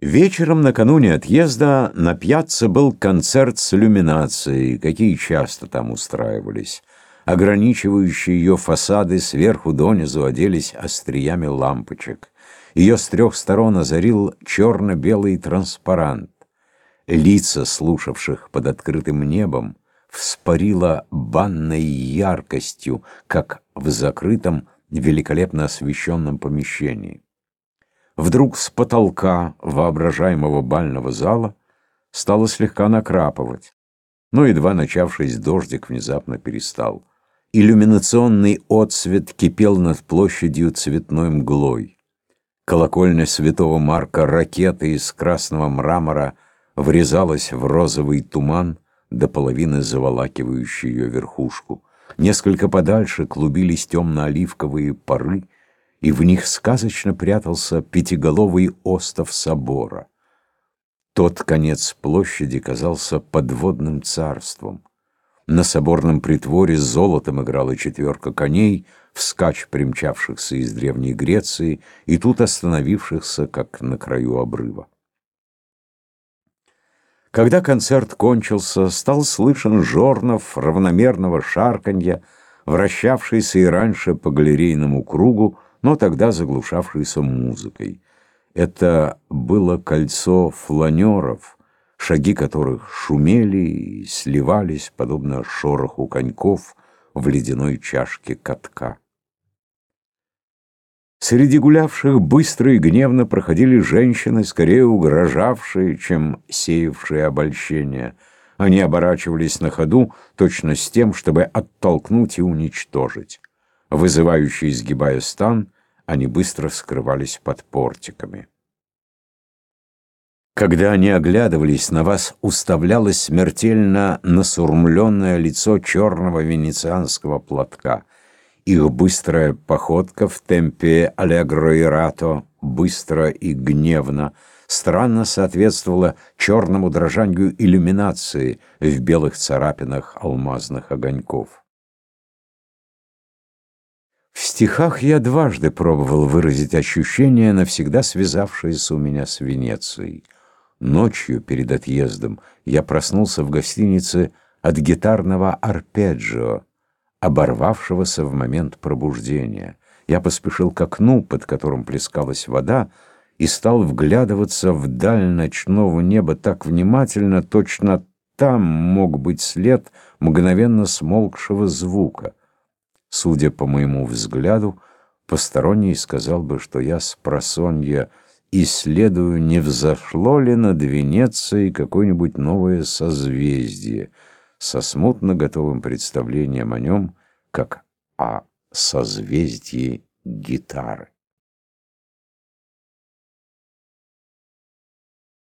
Вечером накануне отъезда на пьяце был концерт с иллюминацией, какие часто там устраивались. Ограничивающие ее фасады сверху донизу оделись остриями лампочек. Ее с трех сторон озарил черно-белый транспарант. Лица слушавших под открытым небом вспарило банной яркостью, как в закрытом, великолепно освещенном помещении. Вдруг с потолка воображаемого бального зала стало слегка накрапывать, но едва начавшись дождик внезапно перестал. Иллюминационный отсвет кипел над площадью цветной мглой. Колокольня святого Марка ракеты из красного мрамора врезалась в розовый туман, до половины заволакивающий ее верхушку. Несколько подальше клубились темно-оливковые пары, и в них сказочно прятался пятиголовый остов собора. Тот конец площади казался подводным царством. На соборном притворе с золотом играла четверка коней, вскачь примчавшихся из Древней Греции и тут остановившихся, как на краю обрыва. Когда концерт кончился, стал слышен жорнов равномерного шарканья, вращавшийся и раньше по галерейному кругу, но тогда заглушавшийся музыкой. Это было кольцо фланеров, шаги которых шумели и сливались, подобно шороху коньков в ледяной чашке катка. Среди гулявших быстро и гневно проходили женщины, скорее угрожавшие, чем сеявшие обольщение. Они оборачивались на ходу точно с тем, чтобы оттолкнуть и уничтожить. Вызывающие изгибая стан, они быстро скрывались под портиками. Когда они оглядывались, на вас уставлялось смертельно насурмленное лицо черного венецианского платка. Их быстрая походка в темпе аллегро и рато, быстро и гневно, странно соответствовала черному дрожанию иллюминации в белых царапинах алмазных огоньков. В стихах я дважды пробовал выразить ощущения, навсегда связавшиеся у меня с Венецией. Ночью перед отъездом я проснулся в гостинице от гитарного арпеджио, оборвавшегося в момент пробуждения. Я поспешил к окну, под которым плескалась вода, и стал вглядываться вдаль ночного неба так внимательно, точно там мог быть след мгновенно смолкшего звука. Судя по моему взгляду, посторонний сказал бы, что я с просонья исследую, не взошло ли над Венецией какое-нибудь новое созвездие, со смутно готовым представлением о нем, как о созвездии гитары.